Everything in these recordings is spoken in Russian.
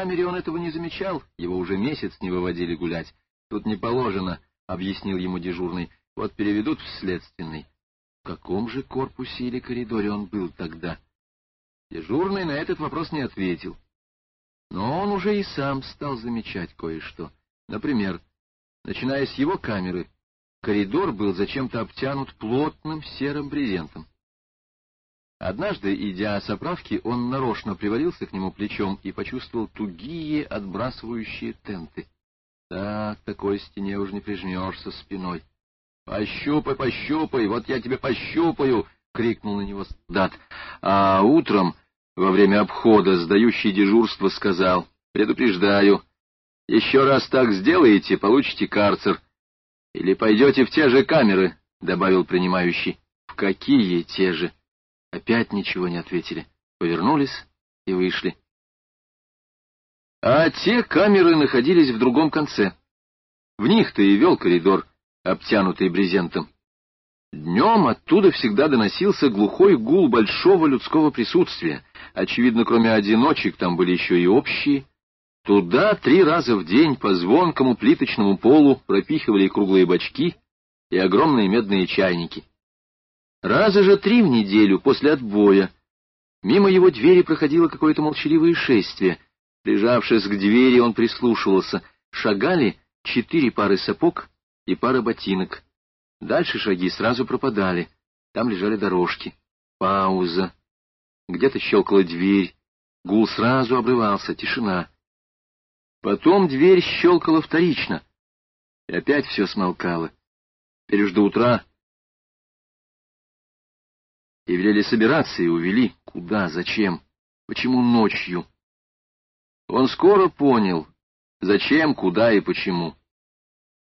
камере он этого не замечал, его уже месяц не выводили гулять. Тут не положено, — объяснил ему дежурный, — вот переведут в следственный. В каком же корпусе или коридоре он был тогда? Дежурный на этот вопрос не ответил. Но он уже и сам стал замечать кое-что. Например, начиная с его камеры, коридор был зачем-то обтянут плотным серым брезентом. Однажды, идя с оправки, он нарочно привалился к нему плечом и почувствовал тугие, отбрасывающие тенты. Так, такой стене уже не прижмешься спиной. — Пощупай, пощупай, вот я тебе пощупаю! — крикнул на него солдат. А утром, во время обхода, сдающий дежурство сказал, — предупреждаю, еще раз так сделаете, получите карцер. Или пойдете в те же камеры, — добавил принимающий. — В какие те же? — Опять ничего не ответили. Повернулись и вышли. А те камеры находились в другом конце. В них-то и вел коридор, обтянутый брезентом. Днем оттуда всегда доносился глухой гул большого людского присутствия. Очевидно, кроме одиночек, там были еще и общие. Туда три раза в день по звонкому плиточному полу пропихивали круглые бачки и огромные медные чайники. Раза же три в неделю после отбоя мимо его двери проходило какое-то молчаливое шествие. Прижавшись к двери, он прислушивался. Шагали четыре пары сапог и пара ботинок. Дальше шаги сразу пропадали. Там лежали дорожки. Пауза. Где-то щелкала дверь. Гул сразу обрывался, тишина. Потом дверь щелкала вторично. И опять все смолкало. Теперь уж до утра и велели собираться, и увели. Куда, зачем, почему ночью? Он скоро понял, зачем, куда и почему.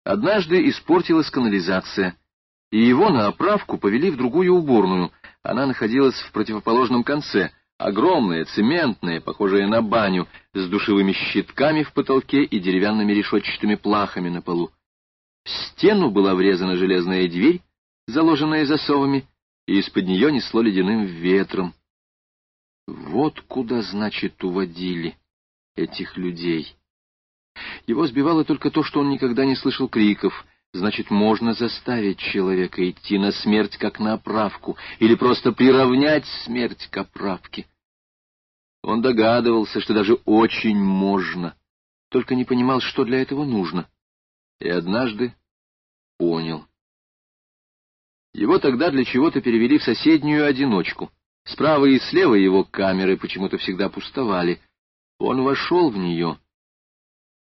Однажды испортилась канализация, и его на оправку повели в другую уборную. Она находилась в противоположном конце, огромная, цементная, похожая на баню, с душевыми щитками в потолке и деревянными решетчатыми плахами на полу. В стену была врезана железная дверь, заложенная засовами, и из-под нее несло ледяным ветром. Вот куда, значит, уводили этих людей. Его сбивало только то, что он никогда не слышал криков. Значит, можно заставить человека идти на смерть, как на оправку, или просто приравнять смерть к оправке. Он догадывался, что даже очень можно, только не понимал, что для этого нужно. И однажды понял. Его тогда для чего-то перевели в соседнюю одиночку. Справа и слева его камеры почему-то всегда пустовали. Он вошел в нее,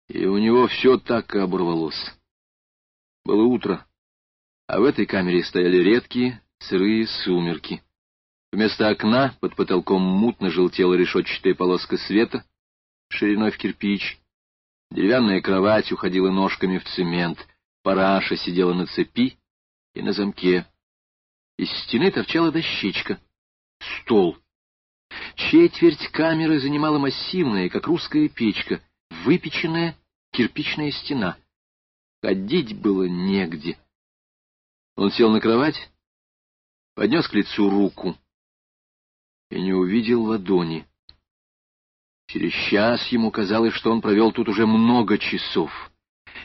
и у него все так и оборвалось. Было утро, а в этой камере стояли редкие сырые сумерки. Вместо окна под потолком мутно желтела решетчатая полоска света, шириной в кирпич. Деревянная кровать уходила ножками в цемент, параша сидела на цепи, и на замке. Из стены торчала дощечка. Стол. Четверть камеры занимала массивная, как русская печка, выпеченная кирпичная стена. Ходить было негде. Он сел на кровать, поднес к лицу руку и не увидел ладони. Через час ему казалось, что он провел тут уже много часов.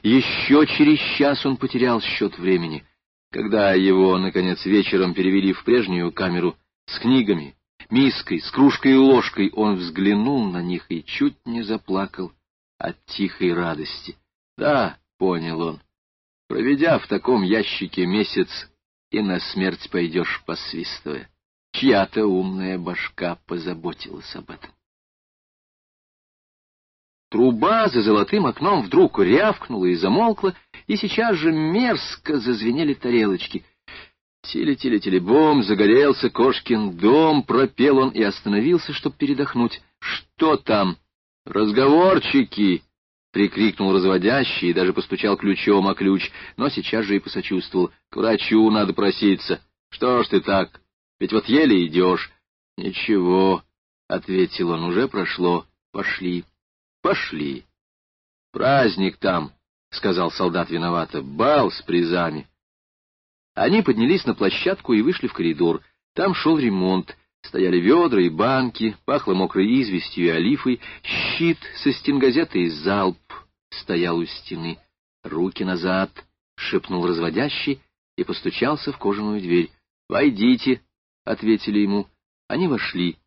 Еще через час он потерял счет времени — когда его, наконец, вечером перевели в прежнюю камеру с книгами, миской, с кружкой и ложкой, он взглянул на них и чуть не заплакал от тихой радости. Да, понял он, проведя в таком ящике месяц, и на смерть пойдешь посвистывая. Чья-то умная башка позаботилась об этом. Труба за золотым окном вдруг рявкнула и замолкла, и сейчас же мерзко зазвенели тарелочки. Тили-тили-тили-бом, загорелся Кошкин дом, пропел он и остановился, чтобы передохнуть. «Что там?» «Разговорчики!» — прикрикнул разводящий и даже постучал ключом о ключ, но сейчас же и посочувствовал. «К врачу надо проситься. Что ж ты так? Ведь вот еле идешь». «Ничего», — ответил он, — «уже прошло. Пошли». Пошли. Праздник там, — сказал солдат виновато, — бал с призами. Они поднялись на площадку и вышли в коридор. Там шел ремонт. Стояли ведра и банки, пахло мокрой известью и олифой, щит со стенгазетой залп стоял у стены. «Руки назад!» — шепнул разводящий и постучался в кожаную дверь. «Войдите!» — ответили ему. Они вошли.